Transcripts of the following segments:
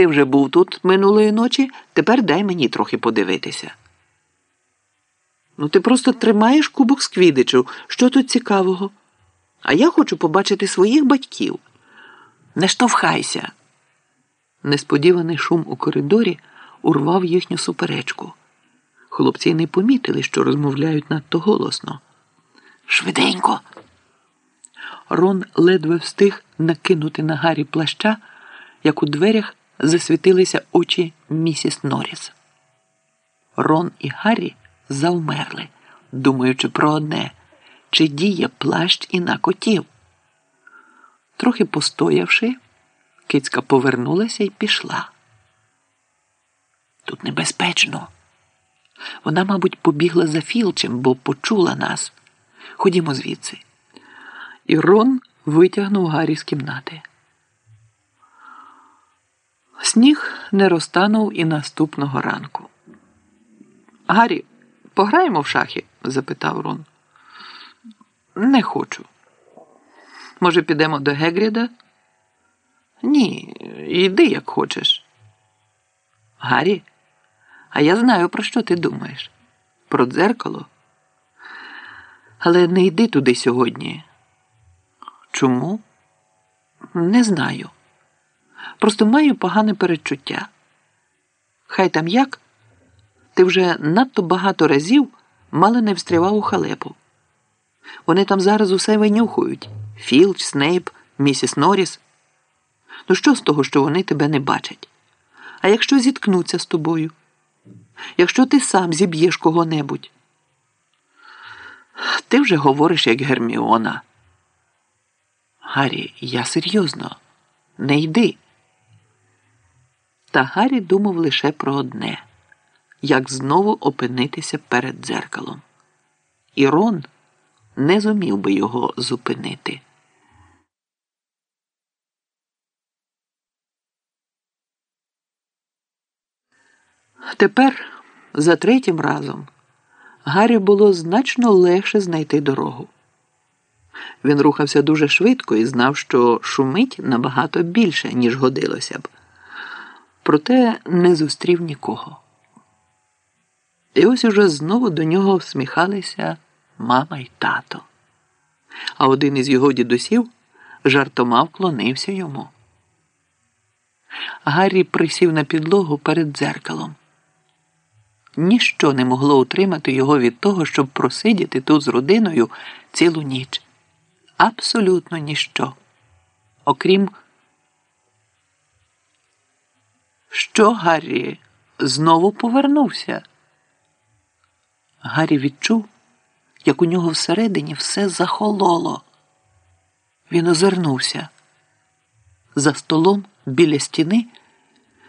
Ти вже був тут минулої ночі, тепер дай мені трохи подивитися. Ну, ти просто тримаєш кубок з квідичу. Що тут цікавого? А я хочу побачити своїх батьків. Не штовхайся. Несподіваний шум у коридорі урвав їхню суперечку. Хлопці не помітили, що розмовляють надто голосно. Швиденько. Рон ледве встиг накинути на Гаррі плаща, як у дверях засвітилися очі місіс Норріс. Рон і Гаррі завмерли, думаючи про одне, чи діє плащ і на котів. Трохи постоявши, кицька повернулася і пішла. Тут небезпечно. Вона, мабуть, побігла за Філчем, бо почула нас. Ходімо звідси. І Рон витягнув Гаррі з кімнати. Сніг не розтанув і наступного ранку. Гаррі, пограємо в шахи? запитав Рон. Не хочу. Може, підемо до Гегріда? Ні, йди, як хочеш. Гаррі, а я знаю, про що ти думаєш. Про дзеркало. Але не йди туди сьогодні. Чому? Не знаю. Просто маю погане передчуття. Хай там як, ти вже надто багато разів мало не встрівав у халепу. Вони там зараз усе винюхують Філч, Снейп, місіс Норріс. Ну що з того, що вони тебе не бачать? А якщо зіткнуться з тобою? Якщо ти сам зіб'єш кого-небудь? Ти вже говориш як Герміона. Гаррі, я серйозно, не йди. Та Гаррі думав лише про одне як знову опинитися перед дзеркалом. І Рон не зумів би його зупинити. Тепер, за третім разом, Гаррі було значно легше знайти дорогу. Він рухався дуже швидко і знав, що шумить набагато більше, ніж годилося б. Проте не зустрів нікого. І ось уже знову до нього всміхалися мама й тато. А один із його дідусів жартома вклонився йому. Гаррі присів на підлогу перед дзеркалом. Ніщо не могло утримати його від того, щоб просидіти тут з родиною цілу ніч. Абсолютно ніщо. Окрім, що Гаррі знову повернувся. Гаррі відчув, як у нього всередині все захололо. Він озирнувся. За столом біля стіни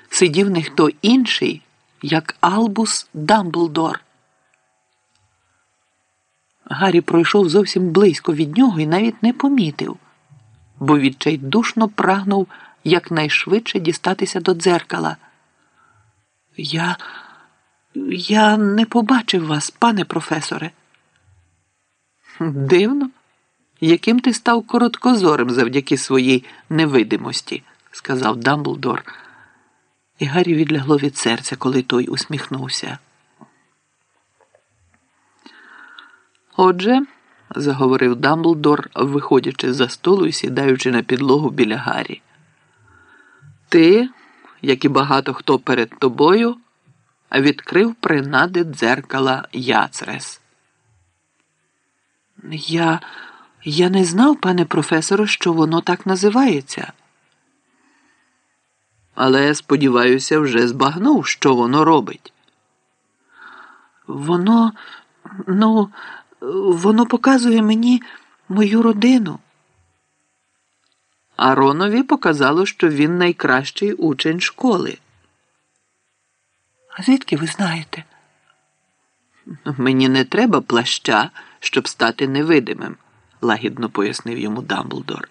сидів не хто інший, як Албус Дамблдор. Гаррі пройшов зовсім близько від нього і навіть не помітив, бо відчайдушно прагнув якнайшвидше дістатися до дзеркала. Я. Я не побачив вас, пане професоре. Дивно, яким ти став короткозорим завдяки своїй невидимості, сказав Дамблдор. І Гаррі відлягло від серця, коли той усміхнувся. Отже, заговорив Дамблдор, виходячи за столу і сідаючи на підлогу біля Гаррі. Ти, як і багато хто перед тобою, відкрив принади дзеркала Яцрес. Я я не знав, пане професоре, що воно так називається. Але, сподіваюся, вже збагнув, що воно робить. Воно, ну, воно показує мені мою родину. Аронові показало, що він найкращий учень школи. А звідки ви знаєте? Мені не треба плаща, щоб стати невидимим, лагідно пояснив йому Дамблдор.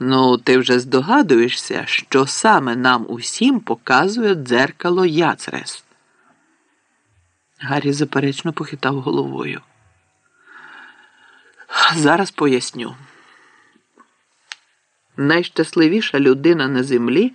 Ну, ти вже здогадуєшся, що саме нам усім показує дзеркало Яцрес. Гаррі заперечно похитав головою. Зараз поясню. Найщасливіша людина на землі